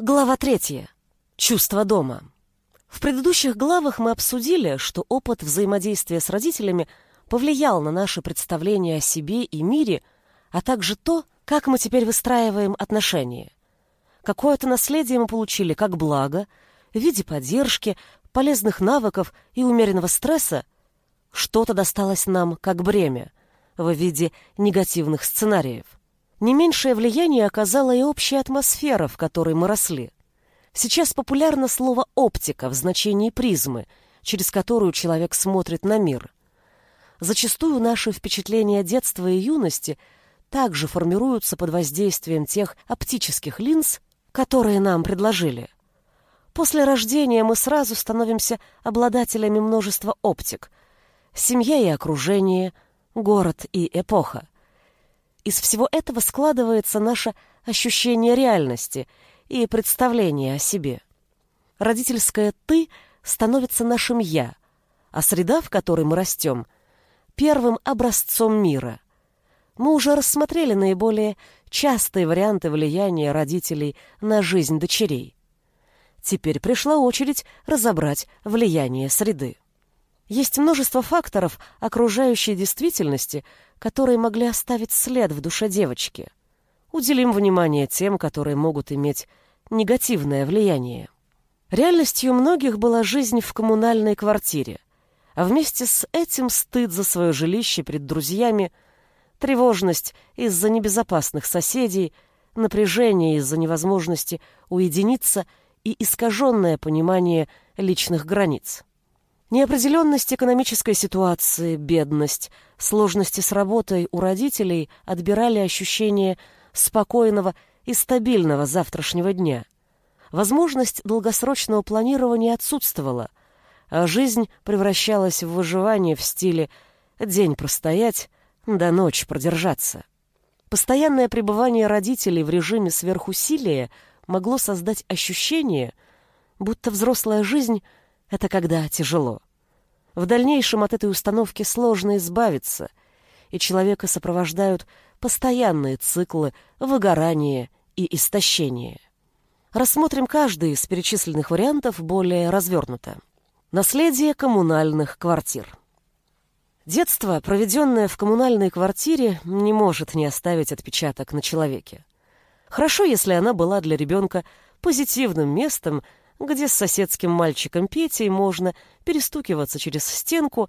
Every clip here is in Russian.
Глава третья. Чувство дома. В предыдущих главах мы обсудили, что опыт взаимодействия с родителями повлиял на наше представление о себе и мире, а также то, как мы теперь выстраиваем отношения. Какое-то наследие мы получили как благо, в виде поддержки, полезных навыков и умеренного стресса, что-то досталось нам как бремя, в виде негативных сценариев. Не меньшее влияние оказала и общая атмосфера, в которой мы росли. Сейчас популярно слово «оптика» в значении призмы, через которую человек смотрит на мир. Зачастую наши впечатления детства и юности также формируются под воздействием тех оптических линз, которые нам предложили. После рождения мы сразу становимся обладателями множества оптик. Семья и окружение, город и эпоха. Из всего этого складывается наше ощущение реальности и представление о себе. Родительское «ты» становится нашим «я», а среда, в которой мы растем, первым образцом мира. Мы уже рассмотрели наиболее частые варианты влияния родителей на жизнь дочерей. Теперь пришла очередь разобрать влияние среды. Есть множество факторов окружающей действительности, которые могли оставить след в душе девочки. Уделим внимание тем, которые могут иметь негативное влияние. Реальностью многих была жизнь в коммунальной квартире, а вместе с этим стыд за свое жилище перед друзьями, тревожность из-за небезопасных соседей, напряжение из-за невозможности уединиться и искаженное понимание личных границ. Неопределенность экономической ситуации, бедность, сложности с работой у родителей отбирали ощущение спокойного и стабильного завтрашнего дня. Возможность долгосрочного планирования отсутствовала, а жизнь превращалась в выживание в стиле «день простоять, до ночи продержаться». Постоянное пребывание родителей в режиме сверхусилия могло создать ощущение, будто взрослая жизнь — это когда тяжело. В дальнейшем от этой установки сложно избавиться, и человека сопровождают постоянные циклы выгорания и истощения. Рассмотрим каждый из перечисленных вариантов более развернуто. Наследие коммунальных квартир. Детство, проведенное в коммунальной квартире, не может не оставить отпечаток на человеке. Хорошо, если она была для ребенка позитивным местом, где с соседским мальчиком Петей можно перестукиваться через стенку,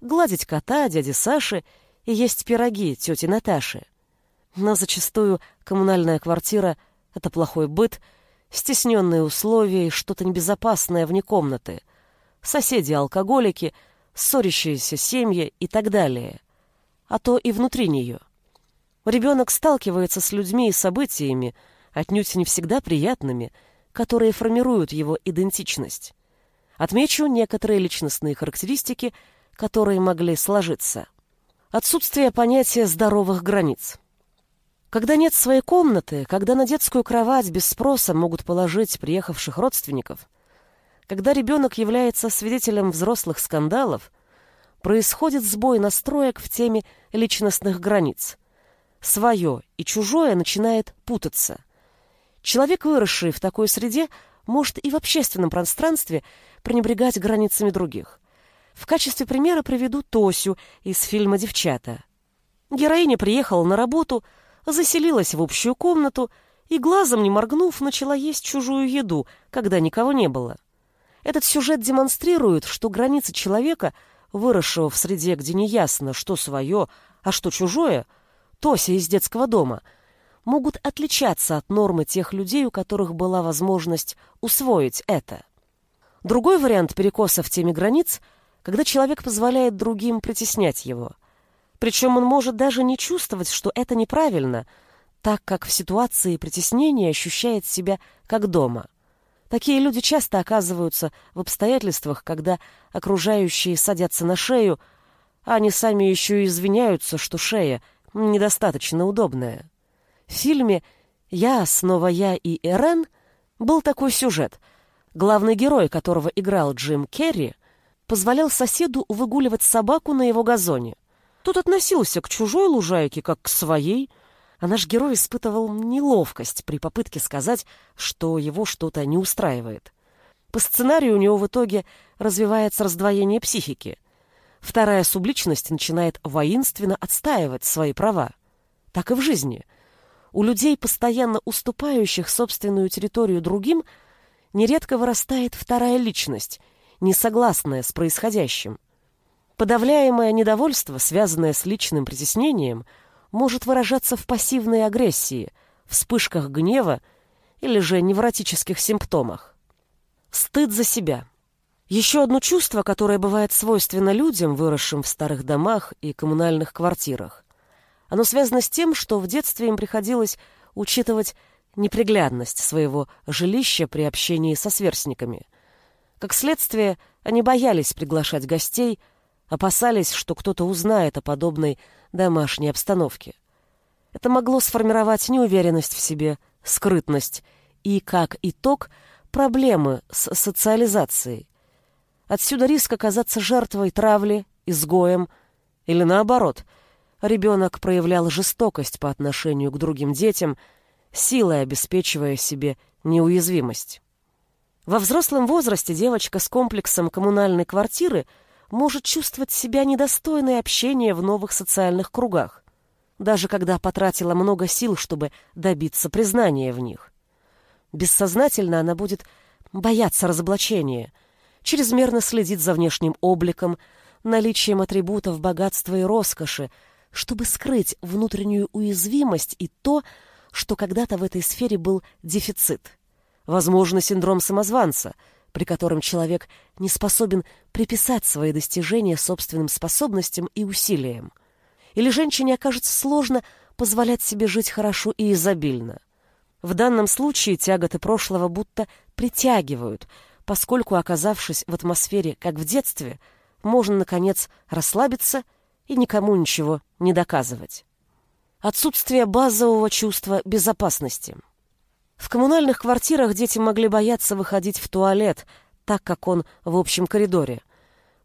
гладить кота дяди Саши и есть пироги тети Наташи. Но зачастую коммунальная квартира — это плохой быт, стесненные условия и что-то небезопасное вне комнаты, соседи-алкоголики, ссорящиеся семьи и так далее, а то и внутри нее. Ребенок сталкивается с людьми и событиями, отнюдь не всегда приятными — которые формируют его идентичность. Отмечу некоторые личностные характеристики, которые могли сложиться. Отсутствие понятия здоровых границ. Когда нет своей комнаты, когда на детскую кровать без спроса могут положить приехавших родственников, когда ребенок является свидетелем взрослых скандалов, происходит сбой настроек в теме личностных границ. Свое и чужое начинает путаться – Человек, выросший в такой среде, может и в общественном пространстве пренебрегать границами других. В качестве примера приведу Тосю из фильма «Девчата». Героиня приехала на работу, заселилась в общую комнату и, глазом не моргнув, начала есть чужую еду, когда никого не было. Этот сюжет демонстрирует, что границы человека, выросшего в среде, где неясно, что свое, а что чужое, Тося из детского дома — могут отличаться от нормы тех людей, у которых была возможность усвоить это. Другой вариант перекоса в теме границ, когда человек позволяет другим притеснять его. Причем он может даже не чувствовать, что это неправильно, так как в ситуации притеснения ощущает себя как дома. Такие люди часто оказываются в обстоятельствах, когда окружающие садятся на шею, а они сами еще и извиняются, что шея недостаточно удобная. В фильме «Я, снова я и Эрен» был такой сюжет. Главный герой, которого играл Джим Керри, позволял соседу выгуливать собаку на его газоне. Тот относился к чужой лужайке, как к своей, а наш герой испытывал неловкость при попытке сказать, что его что-то не устраивает. По сценарию у него в итоге развивается раздвоение психики. Вторая субличность начинает воинственно отстаивать свои права. Так и в жизни. У людей, постоянно уступающих собственную территорию другим, нередко вырастает вторая личность, не согласная с происходящим. Подавляемое недовольство, связанное с личным притеснением, может выражаться в пассивной агрессии, вспышках гнева или же невротических симптомах. Стыд за себя. Еще одно чувство, которое бывает свойственно людям, выросшим в старых домах и коммунальных квартирах. Оно связано с тем, что в детстве им приходилось учитывать неприглядность своего жилища при общении со сверстниками. Как следствие, они боялись приглашать гостей, опасались, что кто-то узнает о подобной домашней обстановке. Это могло сформировать неуверенность в себе, скрытность и, как итог, проблемы с социализацией. Отсюда риск оказаться жертвой травли, изгоем, или наоборот, ребенок проявлял жестокость по отношению к другим детям, силой обеспечивая себе неуязвимость. Во взрослом возрасте девочка с комплексом коммунальной квартиры может чувствовать себя недостойной общения в новых социальных кругах, даже когда потратила много сил, чтобы добиться признания в них. Бессознательно она будет бояться разоблачения, чрезмерно следить за внешним обликом, наличием атрибутов богатства и роскоши, чтобы скрыть внутреннюю уязвимость и то, что когда-то в этой сфере был дефицит. Возможно, синдром самозванца, при котором человек не способен приписать свои достижения собственным способностям и усилиям. Или женщине окажется сложно позволять себе жить хорошо и изобильно. В данном случае тяготы прошлого будто притягивают, поскольку, оказавшись в атмосфере, как в детстве, можно, наконец, расслабиться и никому ничего не доказывать. Отсутствие базового чувства безопасности. В коммунальных квартирах дети могли бояться выходить в туалет, так как он в общем коридоре.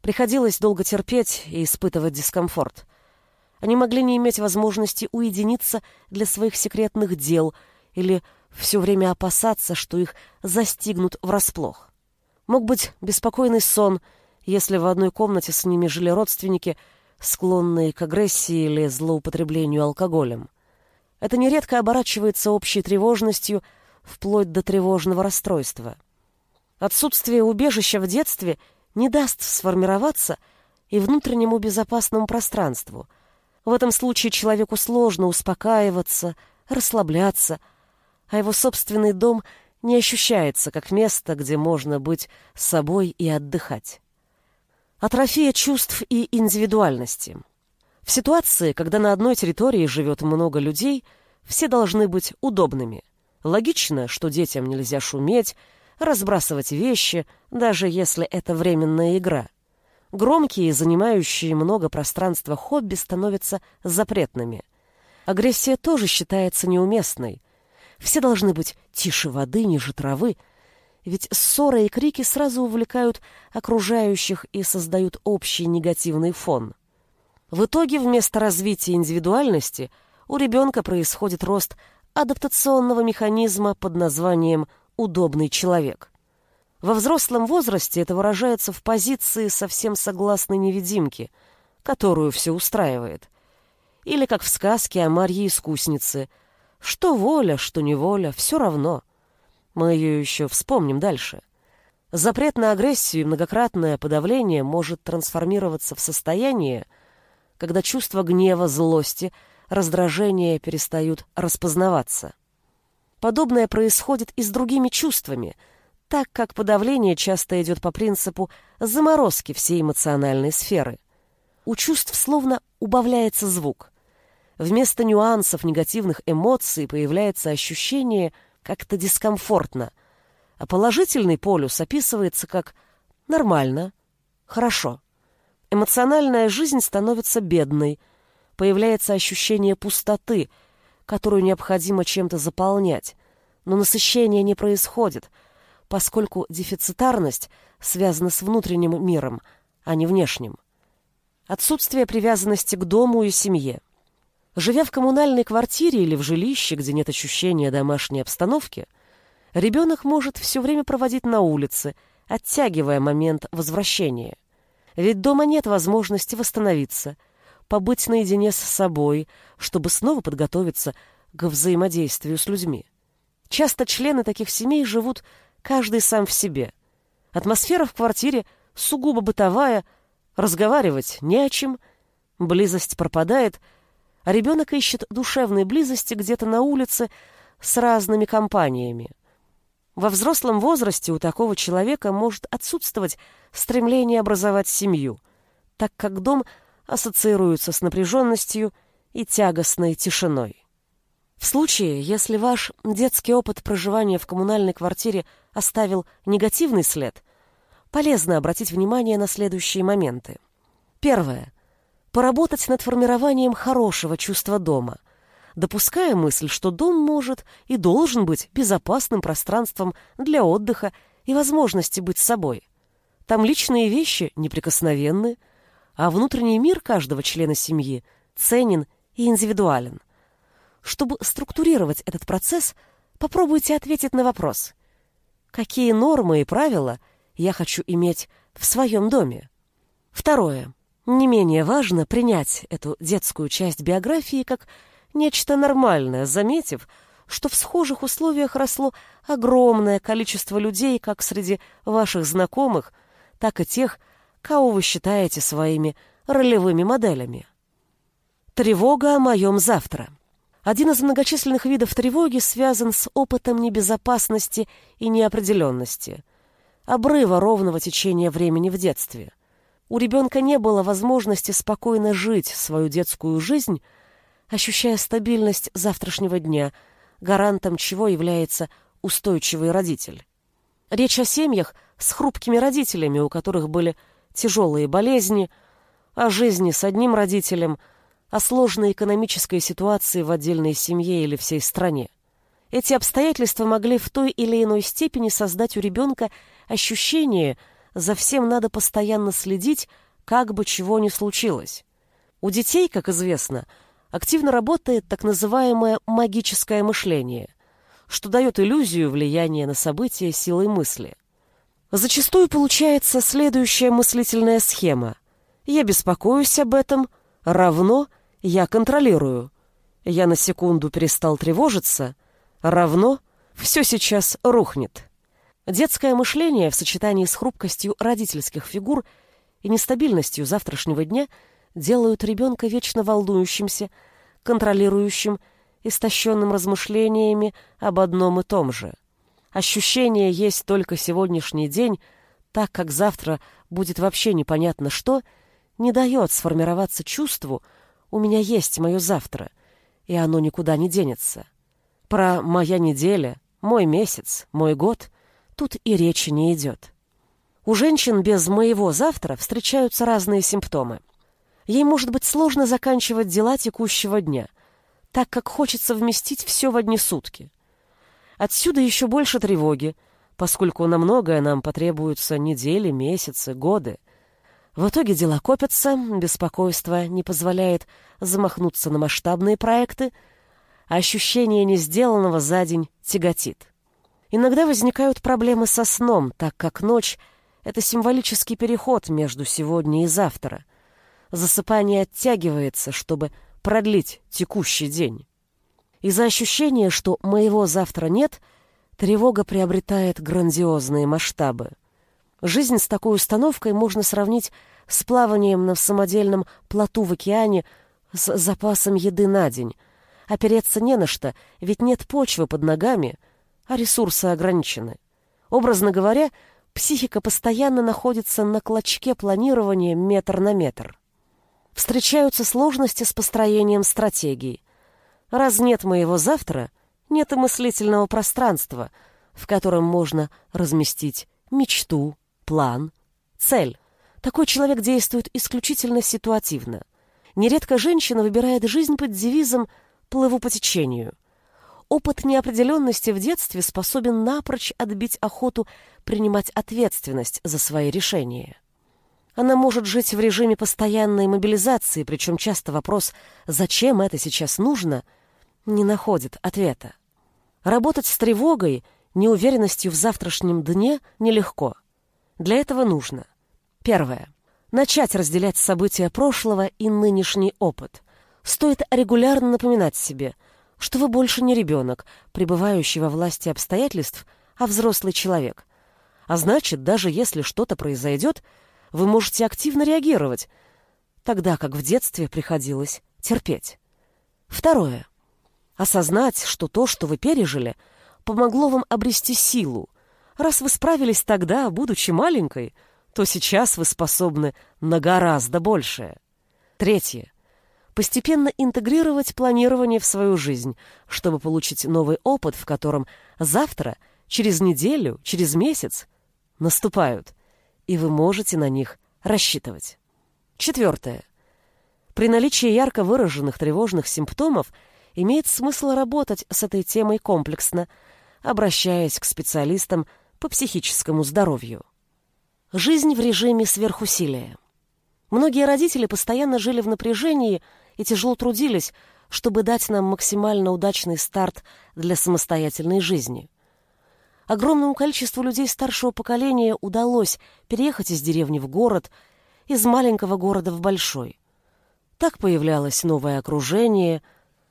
Приходилось долго терпеть и испытывать дискомфорт. Они могли не иметь возможности уединиться для своих секретных дел – или все время опасаться, что их застигнут врасплох. Мог быть беспокойный сон, если в одной комнате с ними жили родственники, склонные к агрессии или злоупотреблению алкоголем. Это нередко оборачивается общей тревожностью, вплоть до тревожного расстройства. Отсутствие убежища в детстве не даст сформироваться и внутреннему безопасному пространству. В этом случае человеку сложно успокаиваться, расслабляться, а его собственный дом не ощущается как место, где можно быть собой и отдыхать. Атрофия чувств и индивидуальности. В ситуации, когда на одной территории живет много людей, все должны быть удобными. Логично, что детям нельзя шуметь, разбрасывать вещи, даже если это временная игра. Громкие, занимающие много пространства хобби становятся запретными. Агрессия тоже считается неуместной, все должны быть тише воды, ниже травы, ведь ссоры и крики сразу увлекают окружающих и создают общий негативный фон. В итоге вместо развития индивидуальности у ребенка происходит рост адаптационного механизма под названием «удобный человек». Во взрослом возрасте это выражается в позиции совсем согласной невидимки, которую все устраивает. Или как в сказке о Марье-искуснице – что воля, что неволя, все равно. Мы ее еще вспомним дальше. Запрет на агрессию и многократное подавление может трансформироваться в состояние, когда чувства гнева, злости, раздражения перестают распознаваться. Подобное происходит и с другими чувствами, так как подавление часто идет по принципу заморозки всей эмоциональной сферы. У чувств словно убавляется звук. Вместо нюансов негативных эмоций появляется ощущение как-то дискомфортно, а положительный полюс описывается как «нормально», «хорошо». Эмоциональная жизнь становится бедной, появляется ощущение пустоты, которую необходимо чем-то заполнять, но насыщение не происходит, поскольку дефицитарность связана с внутренним миром, а не внешним. Отсутствие привязанности к дому и семье – Живя в коммунальной квартире или в жилище, где нет ощущения домашней обстановки, ребенок может все время проводить на улице, оттягивая момент возвращения. Ведь дома нет возможности восстановиться, побыть наедине с собой, чтобы снова подготовиться к взаимодействию с людьми. Часто члены таких семей живут каждый сам в себе. Атмосфера в квартире сугубо бытовая, разговаривать не о чем, близость пропадает, а ребенок ищет душевной близости где-то на улице с разными компаниями. Во взрослом возрасте у такого человека может отсутствовать стремление образовать семью, так как дом ассоциируется с напряженностью и тягостной тишиной. В случае, если ваш детский опыт проживания в коммунальной квартире оставил негативный след, полезно обратить внимание на следующие моменты. Первое. Поработать над формированием хорошего чувства дома, допуская мысль, что дом может и должен быть безопасным пространством для отдыха и возможности быть собой. Там личные вещи неприкосновенны, а внутренний мир каждого члена семьи ценен и индивидуален. Чтобы структурировать этот процесс, попробуйте ответить на вопрос. Какие нормы и правила я хочу иметь в своем доме? Второе. Не менее важно принять эту детскую часть биографии как нечто нормальное, заметив, что в схожих условиях росло огромное количество людей как среди ваших знакомых, так и тех, кого вы считаете своими ролевыми моделями. Тревога о моем завтра. Один из многочисленных видов тревоги связан с опытом небезопасности и неопределенности, обрыва ровного течения времени в детстве. У ребенка не было возможности спокойно жить свою детскую жизнь, ощущая стабильность завтрашнего дня, гарантом чего является устойчивый родитель. Речь о семьях с хрупкими родителями, у которых были тяжелые болезни, о жизни с одним родителем – о сложной экономической ситуации в отдельной семье или всей стране. Эти обстоятельства могли в той или иной степени создать у ребенка ощущение «за всем надо постоянно следить, как бы чего ни случилось». У детей, как известно, активно работает так называемое магическое мышление, что дает иллюзию влияния на события силой мысли. Зачастую получается следующая мыслительная схема. «Я беспокоюсь об этом» равно – я контролирую. Я на секунду перестал тревожиться. Равно все сейчас рухнет. Детское мышление в сочетании с хрупкостью родительских фигур и нестабильностью завтрашнего дня делают ребенка вечно волнующимся, контролирующим, истощенным размышлениями об одном и том же. Ощущение есть только сегодняшний день, так как завтра будет вообще непонятно что, не дает сформироваться чувству, у меня есть мое завтра, и оно никуда не денется. Про моя неделя, мой месяц, мой год тут и речи не идет. У женщин без моего завтра встречаются разные симптомы. Ей может быть сложно заканчивать дела текущего дня, так как хочется вместить все в одни сутки. Отсюда еще больше тревоги, поскольку на многое нам потребуются недели, месяцы, годы. В итоге дела копятся, беспокойство не позволяет замахнуться на масштабные проекты, а ощущение несделанного за день тяготит. Иногда возникают проблемы со сном, так как ночь — это символический переход между сегодня и завтра. Засыпание оттягивается, чтобы продлить текущий день. Из-за ощущения, что моего завтра нет, тревога приобретает грандиозные масштабы. Жизнь с такой установкой можно сравнить с плаванием на самодельном плоту в океане с запасом еды на день. Опереться не на что, ведь нет почвы под ногами, а ресурсы ограничены. Образно говоря, психика постоянно находится на клочке планирования метр на метр. Встречаются сложности с построением стратегий. Раз нет моего завтра, нет и мыслительного пространства, в котором можно разместить мечту, план, цель. Такой человек действует исключительно ситуативно. Нередко женщина выбирает жизнь под девизом «плыву по течению». Опыт неопределенности в детстве способен напрочь отбить охоту принимать ответственность за свои решения. Она может жить в режиме постоянной мобилизации, причем часто вопрос «зачем это сейчас нужно?» не находит ответа. Работать с тревогой, неуверенностью в завтрашнем дне нелегко. Для этого нужно. Первое. Начать разделять события прошлого и нынешний опыт. Стоит регулярно напоминать себе, что вы больше не ребенок, пребывающий во власти обстоятельств, а взрослый человек. А значит, даже если что-то произойдет, вы можете активно реагировать, тогда как в детстве приходилось терпеть. Второе. Осознать, что то, что вы пережили, помогло вам обрести силу. Раз вы справились тогда, будучи маленькой, то сейчас вы способны на гораздо большее. Третье. Постепенно интегрировать планирование в свою жизнь, чтобы получить новый опыт, в котором завтра, через неделю, через месяц наступают, и вы можете на них рассчитывать. Четвертое. При наличии ярко выраженных тревожных симптомов имеет смысл работать с этой темой комплексно, обращаясь к специалистам по психическому здоровью. Жизнь в режиме сверхусилия. Многие родители постоянно жили в напряжении и тяжело трудились, чтобы дать нам максимально удачный старт для самостоятельной жизни. Огромному количеству людей старшего поколения удалось переехать из деревни в город, из маленького города в большой. Так появлялось новое окружение,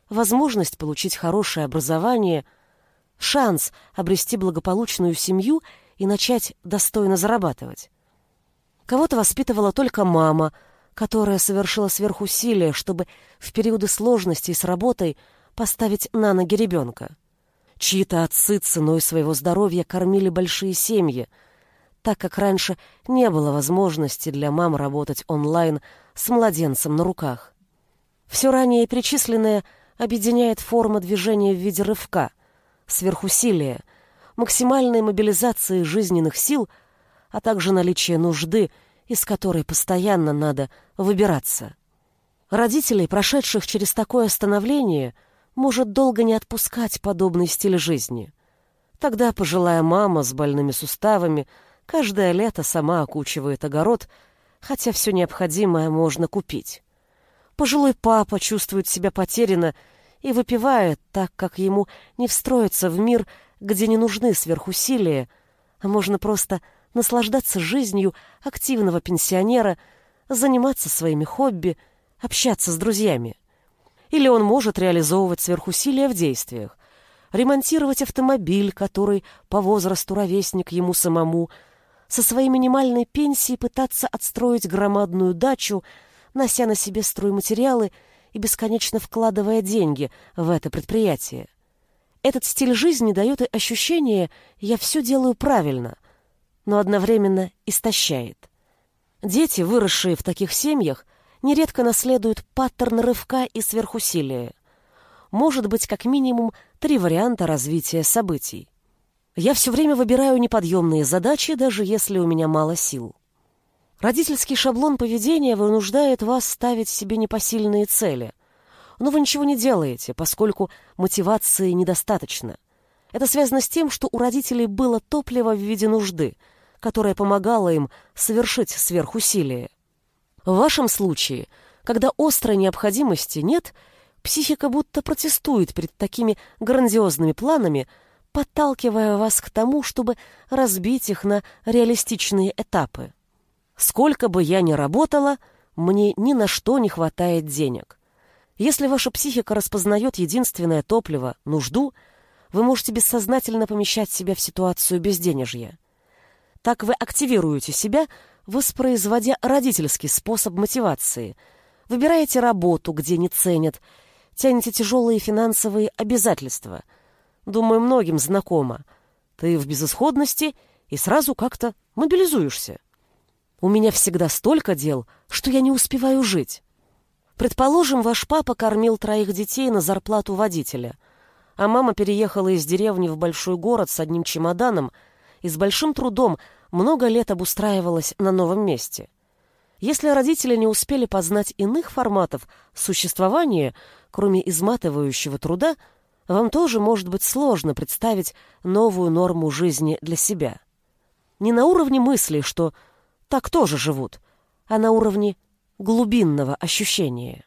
возможность получить хорошее образование, шанс обрести благополучную семью и начать достойно зарабатывать. Кого-то воспитывала только мама, которая совершила сверхусилие, чтобы в периоды сложностей с работой поставить на ноги ребенка. Чьи-то отцы ценой своего здоровья кормили большие семьи, так как раньше не было возможности для мам работать онлайн с младенцем на руках. Все ранее перечисленное объединяет форма движения в виде рывка, сверхусилия, максимальной мобилизации жизненных сил, а также наличие нужды, из которой постоянно надо выбираться. Родителей, прошедших через такое становление – может долго не отпускать подобный стиль жизни. Тогда пожилая мама с больными суставами каждое лето сама окучивает огород, хотя все необходимое можно купить. Пожилой папа чувствует себя потерянно и выпивает, так как ему не встроиться в мир, где не нужны сверхусилия, а можно просто наслаждаться жизнью активного пенсионера, заниматься своими хобби, общаться с друзьями. Или он может реализовывать сверхусилия в действиях, ремонтировать автомобиль, который по возрасту ровесник ему самому, со своей минимальной пенсией пытаться отстроить громадную дачу, нося на себе стройматериалы и бесконечно вкладывая деньги в это предприятие. Этот стиль жизни дает и ощущение «я все делаю правильно», но одновременно истощает. Дети, выросшие в таких семьях, нередко наследуют паттерн рывка и сверхусилия. Может быть, как минимум, три варианта развития событий. Я все время выбираю неподъемные задачи, даже если у меня мало сил. Родительский шаблон поведения вынуждает вас ставить себе непосильные цели. Но вы ничего не делаете, поскольку мотивации недостаточно. Это связано с тем, что у родителей было топливо в виде нужды, которое помогало им совершить сверхусилие. В вашем случае, когда острой необходимости нет, психика будто протестует перед такими грандиозными планами, подталкивая вас к тому, чтобы разбить их на реалистичные этапы. Сколько бы я ни работала, мне ни на что не хватает денег. Если ваша психика распознает единственное топливо – нужду, вы можете бессознательно помещать себя в ситуацию безденежья. Так вы активируете себя – воспроизводя родительский способ мотивации. Выбираете работу, где не ценят, тянете тяжелые финансовые обязательства. Думаю, многим знакомо. Ты в безысходности и сразу как-то мобилизуешься. У меня всегда столько дел, что я не успеваю жить. Предположим, ваш папа кормил троих детей на зарплату водителя, а мама переехала из деревни в большой город с одним чемоданом и с большим трудом много лет обустраивалась на новом месте. Если родители не успели познать иных форматов существования, кроме изматывающего труда, вам тоже может быть сложно представить новую норму жизни для себя. Не на уровне мысли, что так тоже живут, а на уровне глубинного ощущения.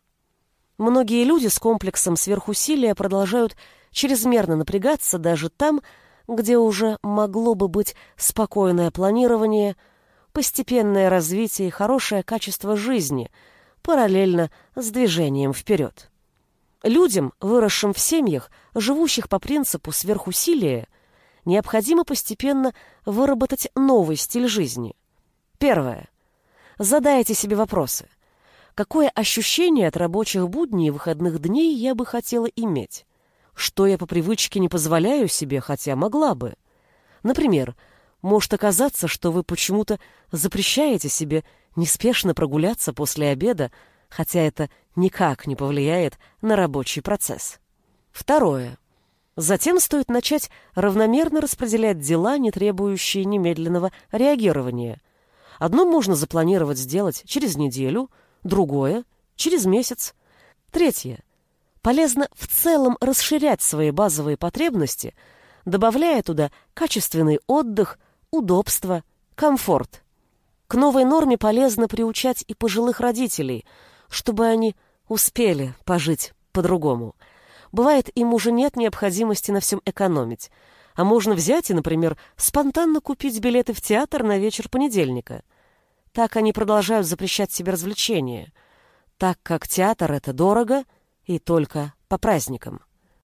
Многие люди с комплексом сверхусилия продолжают чрезмерно напрягаться даже там, где уже могло бы быть спокойное планирование, постепенное развитие и хорошее качество жизни, параллельно с движением вперед. Людям, выросшим в семьях, живущих по принципу сверхусилия, необходимо постепенно выработать новый стиль жизни. Первое. Задайте себе вопросы. Какое ощущение от рабочих будней и выходных дней я бы хотела иметь? Что я по привычке не позволяю себе, хотя могла бы? Например, может оказаться, что вы почему-то запрещаете себе неспешно прогуляться после обеда, хотя это никак не повлияет на рабочий процесс. Второе. Затем стоит начать равномерно распределять дела, не требующие немедленного реагирования. Одно можно запланировать сделать через неделю, другое — через месяц. Третье. Полезно в целом расширять свои базовые потребности, добавляя туда качественный отдых, удобство, комфорт. К новой норме полезно приучать и пожилых родителей, чтобы они успели пожить по-другому. Бывает, им уже нет необходимости на всем экономить, а можно взять и, например, спонтанно купить билеты в театр на вечер понедельника. Так они продолжают запрещать себе развлечения, так как театр — это дорого и только по праздникам.